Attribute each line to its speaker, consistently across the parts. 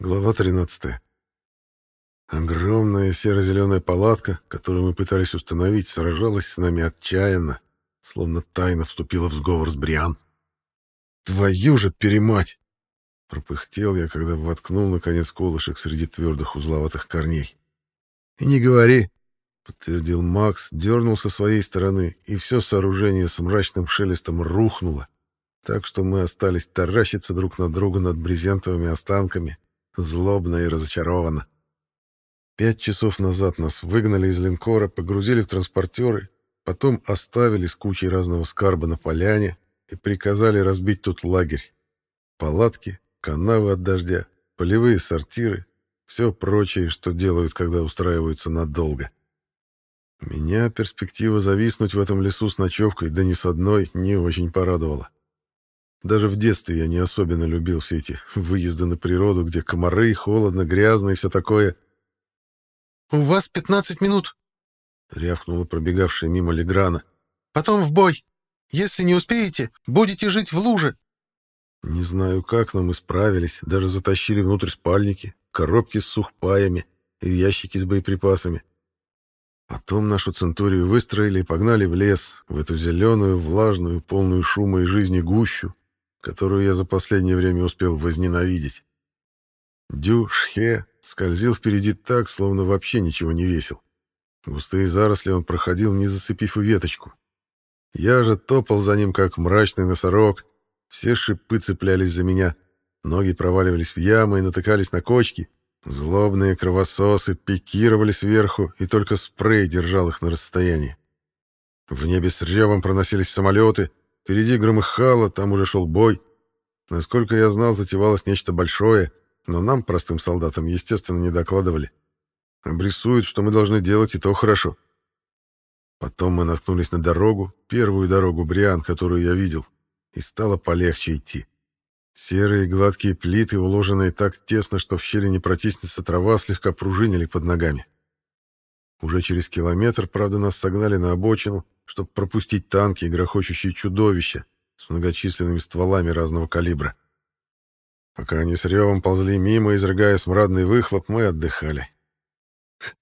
Speaker 1: Глава 13. Огромная серо-зеленая палатка, которую мы пытались установить, сражалась с нами отчаянно, словно тайно вступила в сговор с Бриан. «Твою же перемать!» — пропыхтел я, когда воткнул, наконец, колышек среди твердых узловатых корней. «И не говори!» — подтвердил Макс, дернул со своей стороны, и все сооружение с мрачным шелестом рухнуло, так что мы остались таращиться друг на друга над брезентовыми останками, злобно и разочарованно. Пять часов назад нас выгнали из линкора, погрузили в транспортеры, потом оставили с кучей разного скарба на поляне и приказали разбить тут лагерь. Палатки, канавы от дождя, полевые сортиры, все прочее, что делают, когда устраиваются надолго. Меня перспектива зависнуть в этом лесу с ночевкой, да не с одной, не очень порадовала. Даже в детстве я не особенно любил все эти выезды на природу, где комары, холодно, грязно и все такое.
Speaker 2: «У вас пятнадцать минут», — рявкнула пробегавшая мимо Леграна. «Потом в бой. Если не успеете, будете жить в луже».
Speaker 1: Не знаю как, но мы справились, даже затащили внутрь спальники, коробки с сухпаями и ящики с боеприпасами. Потом нашу центурию выстроили и погнали в лес, в эту зеленую, влажную, полную шума и жизни гущу, которую я за последнее время успел возненавидеть. Дю Шхе скользил впереди так, словно вообще ничего не весил. Густые заросли он проходил, не зацепив и веточку. Я же топал за ним, как мрачный носорог. Все шипы цеплялись за меня, ноги проваливались в ямы и натыкались на кочки. Злобные кровососы пикировали сверху, и только спрей держал их на расстоянии. В небе с ревом проносились самолеты, Впереди громыхало, там уже шел бой. Насколько я знал, затевалось нечто большое, но нам, простым солдатам, естественно, не докладывали. Обрисуют, что мы должны делать, и то хорошо. Потом мы наткнулись на дорогу, первую дорогу Бриан, которую я видел, и стало полегче идти. Серые гладкие плиты, уложенные так тесно, что в щели не протиснется трава, слегка пружинили под ногами. Уже через километр, правда, нас согнали на обочину, чтобы пропустить танки и грохочущие чудовища с многочисленными стволами разного калибра. Пока они с ревом ползли мимо, изрыгая смрадный выхлоп, мы отдыхали.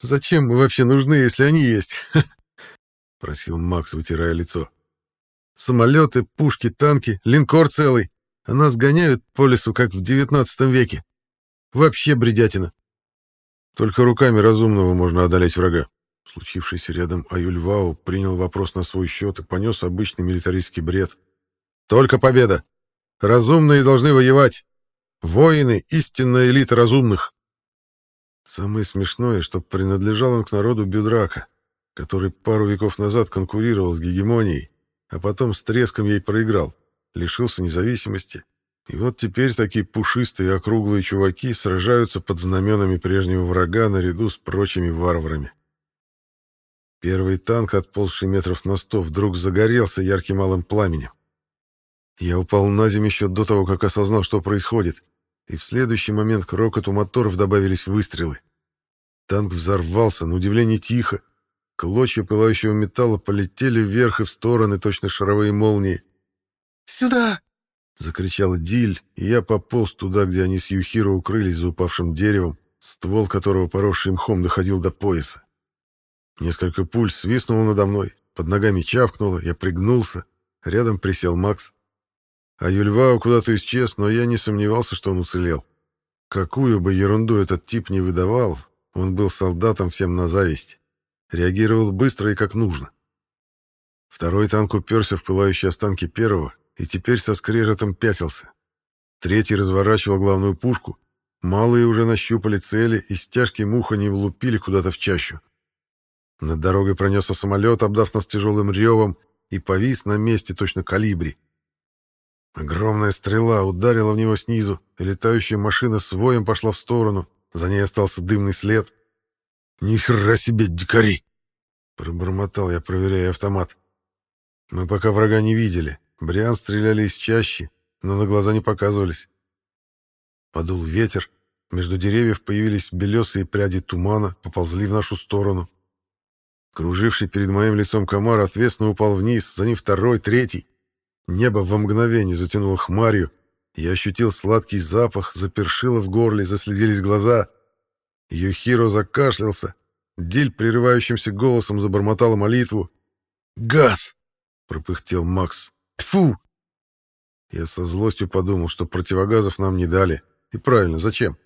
Speaker 1: «Зачем мы вообще нужны, если они есть?» — просил Макс, вытирая лицо. «Самолеты, пушки, танки, линкор целый, а нас гоняют по лесу, как в девятнадцатом веке. Вообще бредятина. Только руками разумного можно одолеть врага. Случившийся рядом Аюльвау принял вопрос на свой счет и понес обычный милитаристский бред. «Только победа! Разумные должны воевать! Воины — истинная элита разумных!» Самое смешное, что принадлежал он к народу Бюдрака, который пару веков назад конкурировал с гегемонией, а потом с треском ей проиграл, лишился независимости. И вот теперь такие пушистые округлые чуваки сражаются под знаменами прежнего врага наряду с прочими варварами. Первый танк, отползший метров на сто, вдруг загорелся ярким малым пламенем. Я упал на землю еще до того, как осознал, что происходит, и в следующий момент к рокоту моторов добавились выстрелы. Танк взорвался, на удивление тихо. Клочья пылающего металла полетели вверх и в стороны, точно шаровые молнии.
Speaker 2: «Сюда!»
Speaker 1: — закричал Диль, и я пополз туда, где они с Юхиро укрылись за упавшим деревом, ствол которого, поросший мхом, доходил до пояса. Несколько пуль свистнуло надо мной, под ногами чавкнуло, я пригнулся, рядом присел Макс. А Юльвау куда-то исчез, но я не сомневался, что он уцелел. Какую бы ерунду этот тип не выдавал, он был солдатом всем на зависть. Реагировал быстро и как нужно. Второй танк уперся в пылающие останки первого и теперь со скрежетом пятился. Третий разворачивал главную пушку. Малые уже нащупали цели и с тяжким уханьем влупили куда-то в чащу. Над дорогой пронесся самолет, обдав нас тяжелым ревом, и повис на месте точно калибри. Огромная стрела ударила в него снизу, и летающая машина с воем пошла в сторону. За ней остался дымный след. «Ни хера себе, дикари!» Пробормотал я, проверяя автомат. Мы пока врага не видели. Бриан стреляли из чащи, но на глаза не показывались. Подул ветер. Между деревьев появились белесые пряди тумана, поползли в нашу сторону. Круживший перед моим лицом комар отвесно упал вниз, за ним второй, третий. Небо во мгновение затянуло хмарью, Я ощутил сладкий запах, запершило в горле, заслезились глаза. Юхиро закашлялся. Диль прерывающимся голосом забормотала молитву. «Газ!» — пропыхтел Макс. Тфу! Я со злостью подумал, что противогазов нам не дали. И правильно, зачем?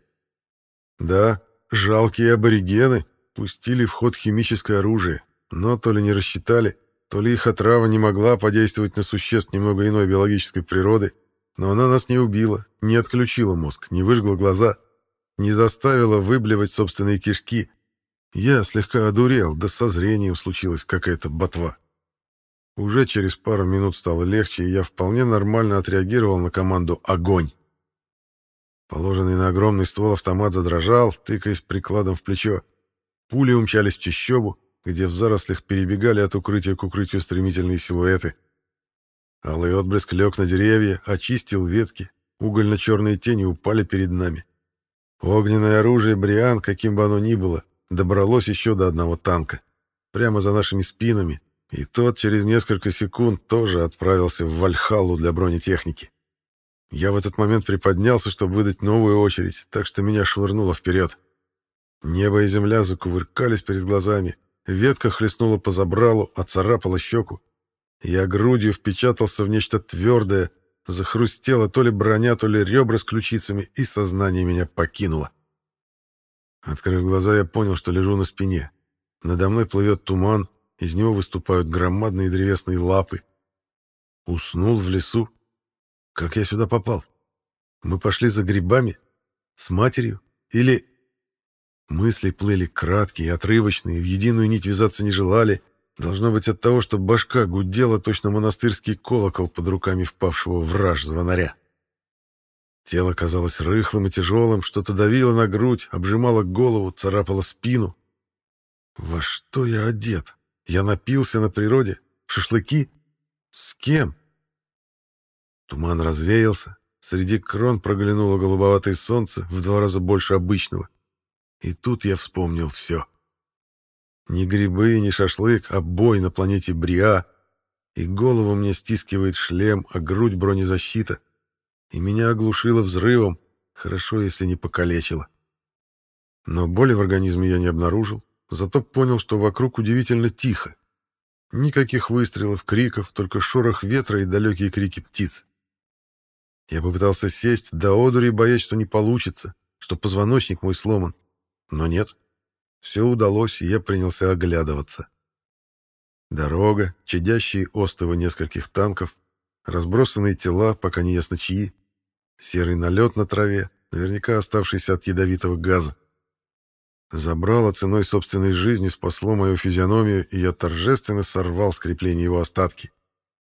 Speaker 1: Да, жалкие аборигены пустили в ход химическое оружие, но то ли не рассчитали, то ли их отрава не могла подействовать на существ немного иной биологической природы, но она нас не убила, не отключила мозг, не выжгла глаза, не заставила выблевать собственные кишки. Я слегка одурел, да со зрением случилась какая-то ботва. Уже через пару минут стало легче, и я вполне нормально отреагировал на команду «Огонь!». Положенный на огромный ствол автомат задрожал, тыкаясь прикладом в плечо. Пули умчались в чащобу, где в зарослях перебегали от укрытия к укрытию стремительные силуэты. Алый отблеск лег на деревья, очистил ветки, угольно-черные тени упали перед нами. Огненное оружие Бриан, каким бы оно ни было, добралось еще до одного танка. Прямо за нашими спинами, и тот через несколько секунд тоже отправился в Вальхаллу для бронетехники. Я в этот момент приподнялся, чтобы выдать новую очередь, так что меня швырнуло вперед. Небо и земля закувыркались перед глазами, ветка хлестнула по забралу, оцарапала щеку. Я грудью впечатался в нечто твердое, захрустела то ли броня, то ли ребра с ключицами, и сознание меня покинуло. Открыв глаза, я понял, что лежу на спине. Надо мной плывет туман, из него выступают громадные древесные лапы. Уснул в лесу. Как я сюда попал? Мы пошли за грибами? С матерью? Или... Мысли плыли краткие, отрывочные, в единую нить вязаться не желали. Должно быть от того, что башка гудела точно монастырский колокол под руками впавшего в раж звонаря. Тело казалось рыхлым и тяжелым, что-то давило на грудь, обжимало голову, царапало спину. Во что я одет? Я напился на природе? Шашлыки? С кем? Туман развеялся. Среди крон проглянуло голубоватое солнце в два раза больше обычного. И тут я вспомнил все. Ни грибы, ни шашлык, а бой на планете Бриа. И голову мне стискивает шлем, а грудь бронезащита. И меня оглушило взрывом, хорошо, если не покалечило. Но боли в организме я не обнаружил. Зато понял, что вокруг удивительно тихо. Никаких выстрелов, криков, только шорох ветра и далекие крики птиц. Я попытался сесть, до одури боясь, что не получится, что позвоночник мой сломан. Но нет. Все удалось, и я принялся оглядываться. Дорога, чадящие остовы нескольких танков, разбросанные тела, пока не ясно чьи, серый налет на траве, наверняка оставшийся от ядовитого газа. Забрало ценой собственной жизни, спасло мою физиономию, и я торжественно сорвал с его остатки.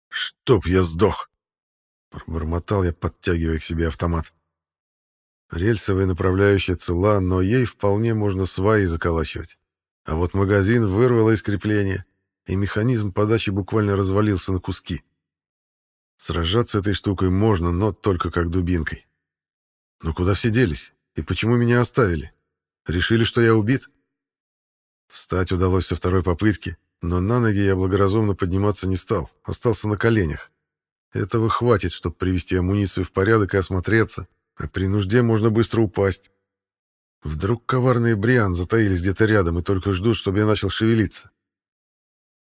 Speaker 1: «Чтоб я сдох!» Пробормотал я, подтягивая к себе автомат. Рельсовая направляющая цела, но ей вполне можно сваи заколачивать. А вот магазин вырвало из крепления, и механизм подачи буквально развалился на куски. Сражаться этой штукой можно, но только как дубинкой. Но куда все делись? И почему меня оставили? Решили, что я убит? Встать удалось со второй попытки, но на ноги я благоразумно подниматься не стал, остался на коленях. Этого хватит, чтобы привести амуницию в порядок и осмотреться, а при нужде можно быстро упасть. Вдруг коварные Бриан затаились где-то рядом и только ждут, чтобы я начал шевелиться.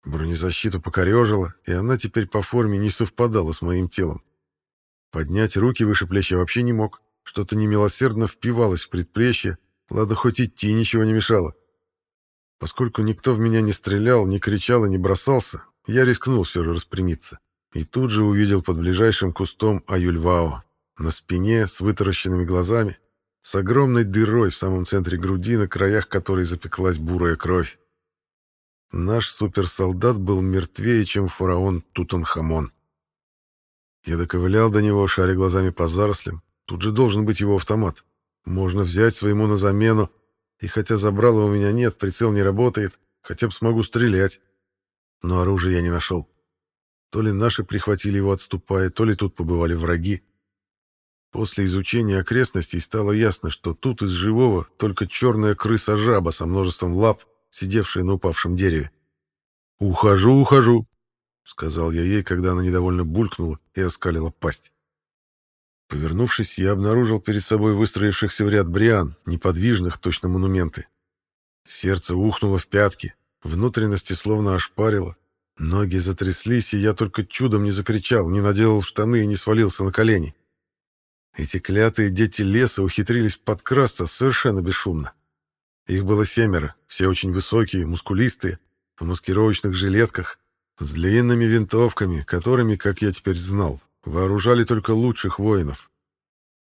Speaker 1: Бронезащиту покорежило, и она теперь по форме не совпадала с моим телом. Поднять руки выше плеч я вообще не мог, что-то немилосердно впивалось в предплечье, Ладно, хоть идти ничего не мешало. Поскольку никто в меня не стрелял, не кричал и не бросался, я рискнул все же распрямиться. И тут же увидел под ближайшим кустом Аюльвао. На спине, с вытаращенными глазами, с огромной дырой в самом центре груди, на краях которой запеклась бурая кровь. Наш суперсолдат был мертвее, чем фараон Тутанхамон. Я доковылял до него, шаря глазами по зарослям. Тут же должен быть его автомат. Можно взять своему на замену, и хотя забрала у меня нет, прицел не работает, хотя бы смогу стрелять. Но оружия я не нашел. То ли наши прихватили его отступая, то ли тут побывали враги. После изучения окрестностей стало ясно, что тут из живого только черная крыса-жаба со множеством лап, сидевшая на упавшем дереве. «Ухожу, ухожу», — сказал я ей, когда она недовольно булькнула и оскалила пасть. Повернувшись, я обнаружил перед собой выстроившихся в ряд бриан, неподвижных, точно монументы. Сердце ухнуло в пятки, внутренности словно ошпарило. Ноги затряслись, и я только чудом не закричал, не наделал в штаны и не свалился на колени. Эти клятые дети леса ухитрились подкрасться совершенно бесшумно. Их было семеро, все очень высокие, мускулистые, в маскировочных жилетках, с длинными винтовками, которыми, как я теперь знал, вооружали только лучших воинов.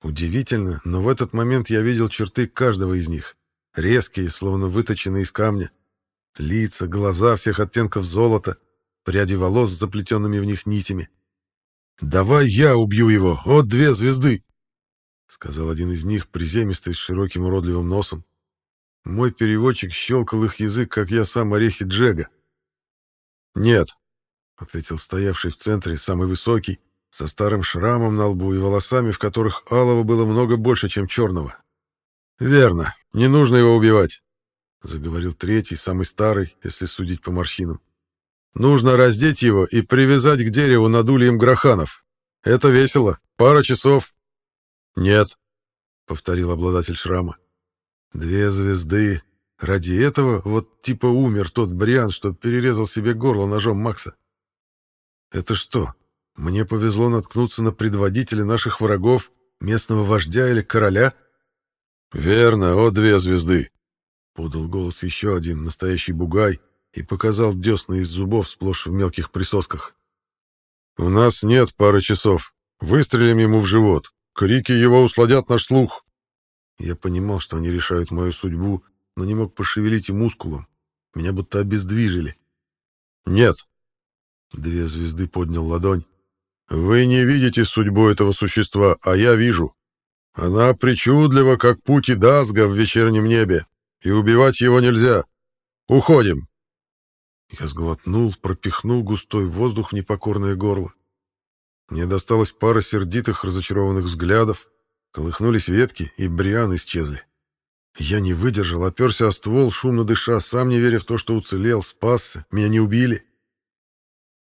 Speaker 1: Удивительно, но в этот момент я видел черты каждого из них, резкие, словно выточенные из камня. Лица, глаза всех оттенков золота, пряди волос с заплетенными в них нитями. «Давай я убью его! От две звезды!» — сказал один из них, приземистый, с широким уродливым носом. Мой переводчик щелкал их язык, как я сам орехи Джега. «Нет», — ответил стоявший в центре, самый высокий, со старым шрамом на лбу и волосами, в которых алого было много больше, чем черного. «Верно, не нужно его убивать», — заговорил третий, самый старый, если судить по морщинам. «Нужно раздеть его и привязать к дереву над ульем гроханов. Это весело. Пара часов». «Нет», — повторил обладатель шрама. «Две звезды. Ради этого вот типа умер тот Бриан, что перерезал себе горло ножом Макса. Это что, мне повезло наткнуться на предводителя наших врагов, местного вождя или короля? Верно, о две звезды, подал голос еще один, настоящий бугай, и показал десны из зубов сплошь в мелких присосках. У нас нет пары часов. Выстрелим ему в живот. Крики его усладят наш слух. Я понимал, что они решают мою судьбу, но не мог пошевелить и мускулом. Меня будто обездвижили. Нет. Две звезды поднял ладонь. Вы не видите судьбу этого существа, а я вижу. Она причудлива, как пути Дазга в вечернем небе, и убивать его нельзя. Уходим. Я сглотнул, пропихнул густой воздух в непокорное горло. Мне досталась пара сердитых, разочарованных взглядов, колыхнулись ветки, и бриан исчезли. Я не выдержал, оперся о ствол, шумно дыша, сам не веря в то, что уцелел, спасся, меня не убили.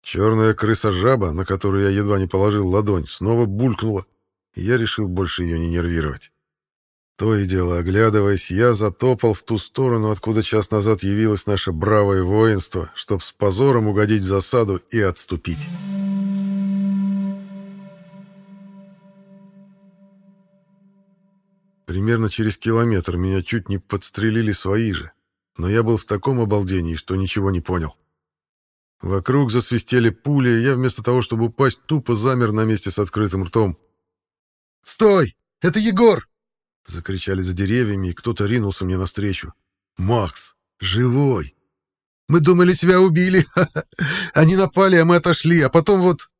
Speaker 1: Черная крыса-жаба, на которую я едва не положил ладонь, снова булькнула, и я решил больше ее не нервировать. То и дело, оглядываясь, я затопал в ту сторону, откуда час назад явилось наше бравое воинство, чтоб с позором угодить в засаду и отступить. Примерно через километр меня чуть не подстрелили свои же, но я был в таком обалдении, что ничего не понял. Вокруг засвистели пули, и я вместо того, чтобы упасть, тупо замер на месте с открытым ртом. «Стой! Это Егор!» Закричали за деревьями, и кто-то ринулся мне навстречу. «Макс! Живой! Мы думали, тебя убили! Они напали, а мы отошли, а потом вот...»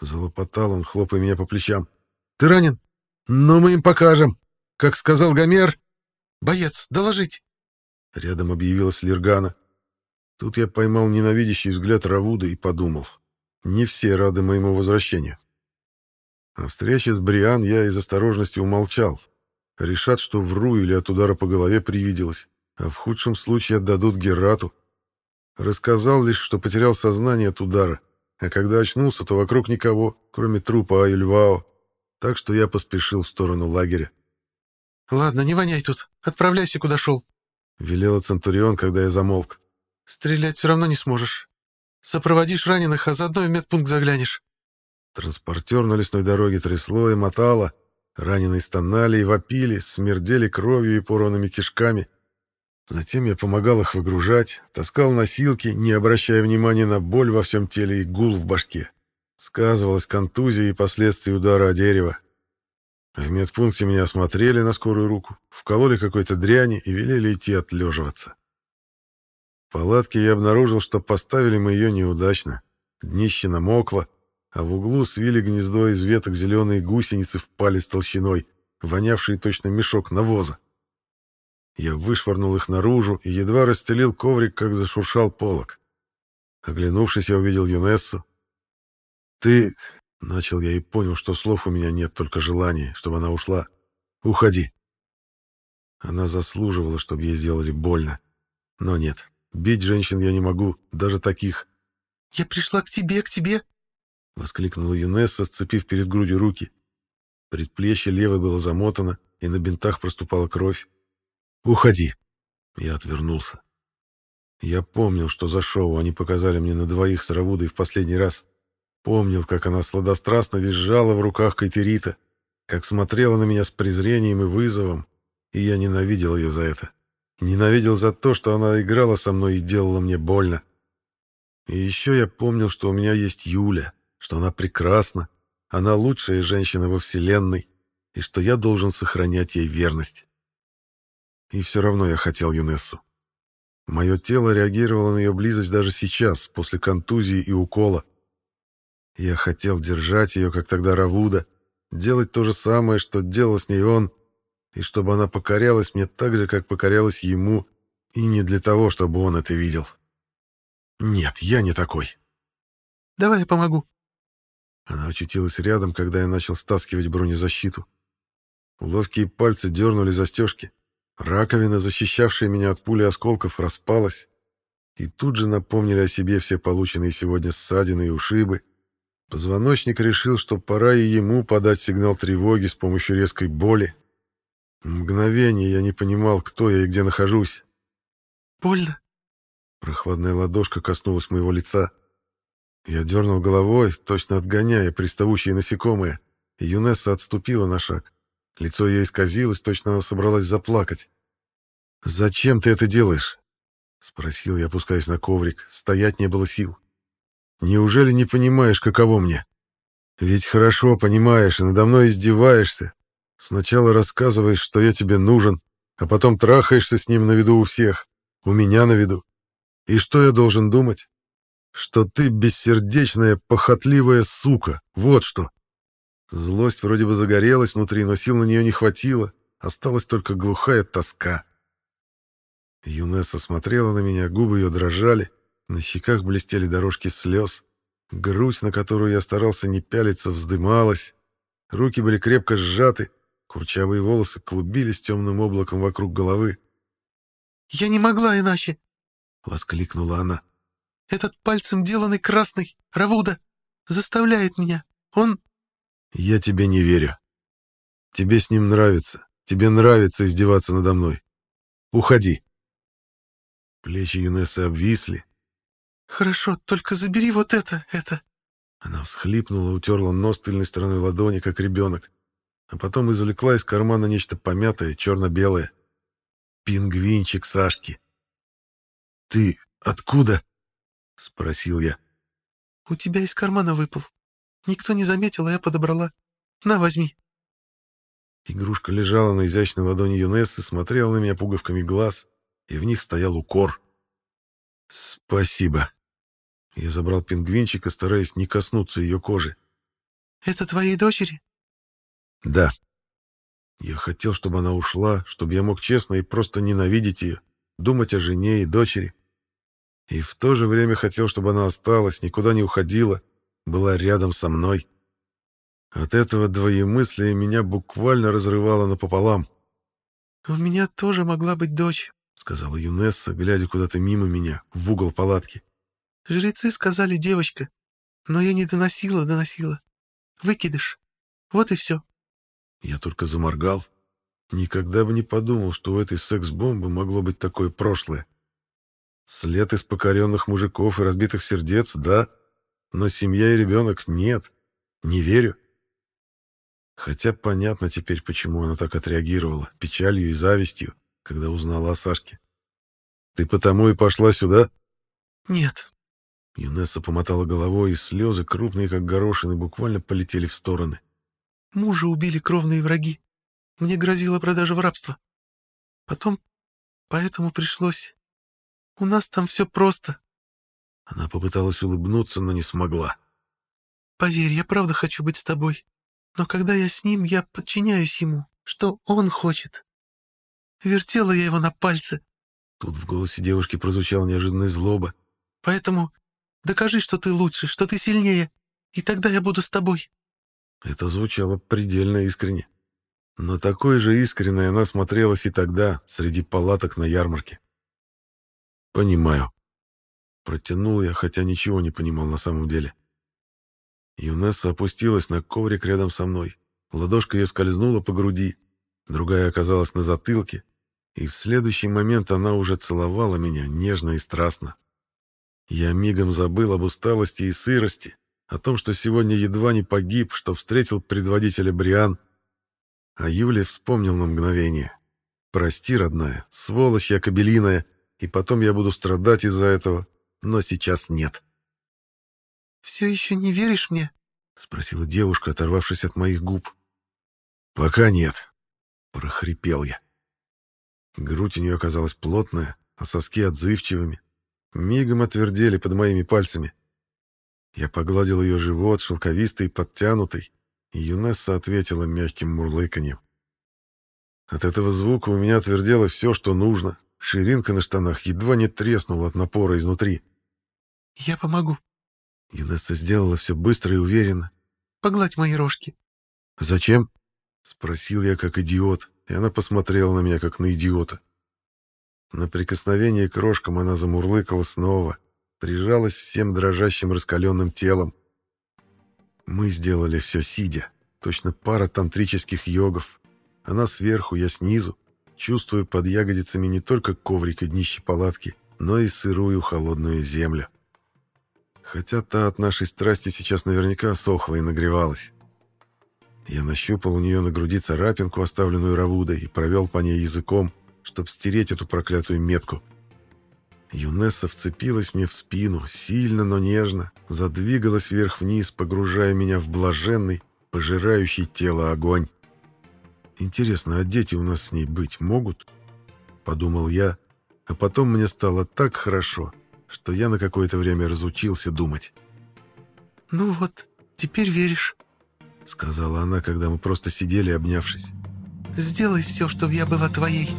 Speaker 1: Залопотал он, хлопая меня по плечам. «Ты ранен? Ну, мы им покажем. Как сказал Гомер...» «Боец, доложить!» Рядом объявилась Лиргана. Тут я поймал ненавидящий взгляд Равуда и подумал. Не все рады моему возвращению. О встрече с Бриан я из осторожности умолчал. Решат, что вру или от удара по голове привиделось, а в худшем случае отдадут Герату. Рассказал лишь, что потерял сознание от удара, а когда очнулся, то вокруг никого, кроме трупа Аюльвао, так что я поспешил в сторону лагеря. «Ладно, не воняй тут, отправляйся, куда шел», — велела Центурион, когда я замолк. Стрелять все равно не сможешь. Сопроводишь раненых, а заодно в медпункт заглянешь. Транспортер на лесной дороге трясло и мотало. Раненые стонали и вопили, смердели кровью и порванными кишками. Затем я помогал их выгружать, таскал носилки, не обращая внимания на боль во всем теле и гул в башке. Сказывалась контузия и последствия удара о дерево. В медпункте меня осмотрели на скорую руку, вкололи какой-то дряни и велели идти отлеживаться. В палатке я обнаружил, что поставили мы ее неудачно. Днище намокло, а в углу свили гнездо из веток зеленые гусеницы в палец толщиной, вонявшие точно мешок навоза. Я вышвырнул их наружу и едва расстелил коврик, как зашуршал полок. Оглянувшись, я увидел Юнессу. «Ты...» — начал я и понял, что слов у меня нет, только желания, чтобы она ушла. «Уходи». Она заслуживала, чтобы ей сделали больно. Но нет, Бить женщин я не могу, даже таких. «Я пришла к тебе, к тебе!» — воскликнула Юнесса, сцепив перед грудью руки. Предплечье левое было замотано, и на бинтах проступала кровь. «Уходи!» Я отвернулся. Я помнил, что за шоу они показали мне на двоих с Равудой в последний раз. Помнил, как она сладострастно визжала в руках Кайтерита, как смотрела на меня с презрением и вызовом, и я ненавидел ее за это. Ненавидел за то, что она играла со мной и делала мне больно. И еще я помнил, что у меня есть Юля, что она прекрасна, она лучшая женщина во Вселенной, и что я должен сохранять ей верность. И все равно я хотел Юнессу. Мое тело реагировало на ее близость даже сейчас, после контузии и укола. Я хотел держать ее, как тогда Равуда, делать то же самое, что делал с ней он, и чтобы она покорялась мне так же, как покорялась ему, и не для того, чтобы он это видел. Нет, я не такой.
Speaker 2: «Давай я помогу».
Speaker 1: Она очутилась рядом, когда я начал стаскивать бронезащиту. Ловкие пальцы дернули застежки. Раковина, защищавшая меня от пули осколков, распалась. И тут же напомнили о себе все полученные сегодня ссадины и ушибы. Позвоночник решил, что пора и ему подать сигнал тревоги с помощью резкой боли. Мгновение я не понимал, кто я и где нахожусь.
Speaker 2: «Больно?»
Speaker 1: Прохладная ладошка коснулась моего лица. Я дернул головой, точно отгоняя приставущие насекомые, и Юнесса отступила на шаг. Лицо ее исказилось, точно она собралась заплакать. «Зачем ты это делаешь?» — спросил я, опускаясь на коврик. Стоять не было сил. «Неужели не понимаешь, каково мне? Ведь хорошо понимаешь и надо мной издеваешься. Сначала рассказываешь, что я тебе нужен, а потом трахаешься с ним на виду у всех, у меня на виду. И что я должен думать? Что ты бессердечная, похотливая сука, вот что!» Злость вроде бы загорелась внутри, но сил на нее не хватило. Осталась только глухая тоска. Юнесса смотрела на меня, губы ее дрожали, на щеках блестели дорожки слез. Грудь, на которую я старался не пялиться, вздымалась. Руки были крепко сжаты, курчавые волосы клубились темным облаком вокруг головы.
Speaker 2: «Я не могла иначе!»
Speaker 1: — воскликнула она.
Speaker 2: «Этот пальцем деланный красный, Равуда, заставляет меня. Он
Speaker 1: «Я тебе не верю. Тебе с ним нравится. Тебе нравится издеваться надо мной. Уходи». Плечи Юнессы обвисли.
Speaker 2: «Хорошо, только забери вот это, это».
Speaker 1: Она всхлипнула, утерла нос тыльной стороной ладони, как ребенок, а потом извлекла из кармана нечто помятое, черно-белое. Пингвинчик Сашки. «Ты откуда?» — спросил я.
Speaker 2: «У тебя из кармана выпал. Никто не заметил, а я подобрала. На, возьми.
Speaker 1: Игрушка лежала на изящной ладони Юнессы, смотрела на меня пуговками глаз, и в них стоял укор. «Спасибо». Я забрал пингвинчика, стараясь не коснуться ее кожи.
Speaker 2: «Это твоей дочери?»
Speaker 1: «Да». Я хотел, чтобы она ушла, чтобы я мог честно и просто ненавидеть ее, думать о жене и дочери. И в то же время хотел, чтобы она осталась, никуда не уходила, была рядом со мной. От этого двоемыслия меня буквально разрывало напополам.
Speaker 2: «У меня тоже могла быть дочь», —
Speaker 1: сказала Юнесса, глядя куда-то мимо меня, в угол палатки.
Speaker 2: «Жрецы сказали девочка, но я не доносила, доносила. Выкидыш. Вот и все».
Speaker 1: Я только заморгал. Никогда бы не подумал, что у этой секс-бомбы могло быть такое прошлое. След из покоренных мужиков и разбитых сердец, да, но семья и ребенок нет. Не верю. Хотя понятно теперь, почему она так отреагировала, печалью и завистью, когда узнала о Сашке. Ты потому и пошла сюда?
Speaker 2: Нет.
Speaker 1: Юнесса помотала головой, и слезы, крупные как горошины, буквально полетели в стороны.
Speaker 2: Мужа убили кровные враги. Мне грозила продажа в рабство. Потом... Поэтому пришлось... У нас там все просто.
Speaker 1: Она попыталась улыбнуться, но не смогла.
Speaker 2: «Поверь, я правда хочу быть с тобой. Но когда я с ним, я подчиняюсь ему, что он хочет. Вертела я его на пальце».
Speaker 1: Тут в голосе девушки прозвучала неожиданная злоба.
Speaker 2: «Поэтому докажи, что ты лучше, что ты сильнее, и тогда я буду с тобой».
Speaker 1: Это звучало предельно искренне. Но такой же искренне она смотрелась и тогда, среди палаток на ярмарке. «Понимаю», Протянул я, хотя ничего не понимал на самом деле. Юнесса опустилась на коврик рядом со мной. Ладошка ее скользнула по груди, другая оказалась на затылке, и в следующий момент она уже целовала меня нежно и страстно. Я мигом забыл об усталости и сырости, о том, что сегодня едва не погиб, что встретил предводителя Бриан. А Юлия вспомнил на мгновение. «Прости, родная, сволочь я кобелиная, и потом я буду страдать из-за этого, но сейчас нет».
Speaker 2: «Все еще не веришь мне?»
Speaker 1: — спросила девушка, оторвавшись от моих губ. «Пока нет», — прохрипел я. Грудь у нее оказалась плотная, а соски отзывчивыми. Мигом отвердели под моими пальцами. Я погладил ее живот, шелковистый подтянутый, и Юнесса ответила мягким мурлыканьем. От этого звука у меня отвердело все, что нужно. Ширинка на штанах едва не треснула от напора изнутри.
Speaker 2: «Я помогу».
Speaker 1: Юнесса сделала все быстро и уверенно.
Speaker 2: «Погладь мои рожки».
Speaker 1: «Зачем?» — спросил я как идиот, и она посмотрела на меня как на идиота. На прикосновение к рожкам она замурлыкала снова, прижалась всем дрожащим раскаленным телом. Мы сделали все сидя, точно пара тантрических йогов. Она сверху, я снизу, чувствую под ягодицами не только коврик и днище палатки, но и сырую холодную землю. Хотя та от нашей страсти сейчас наверняка сохла и нагревалась. Я нащупал у нее на груди царапинку, оставленную Равудой, и провел по ней языком, чтобы стереть эту проклятую метку — Юнесса вцепилась мне в спину, сильно, но нежно, задвигалась вверх-вниз, погружая меня в блаженный, пожирающий тело огонь. «Интересно, а дети у нас с ней быть могут?» — подумал я, а потом мне стало так хорошо, что я на какое-то время разучился думать.
Speaker 2: «Ну вот, теперь веришь», —
Speaker 1: сказала она, когда мы просто сидели, обнявшись.
Speaker 2: «Сделай все, чтобы я была твоей».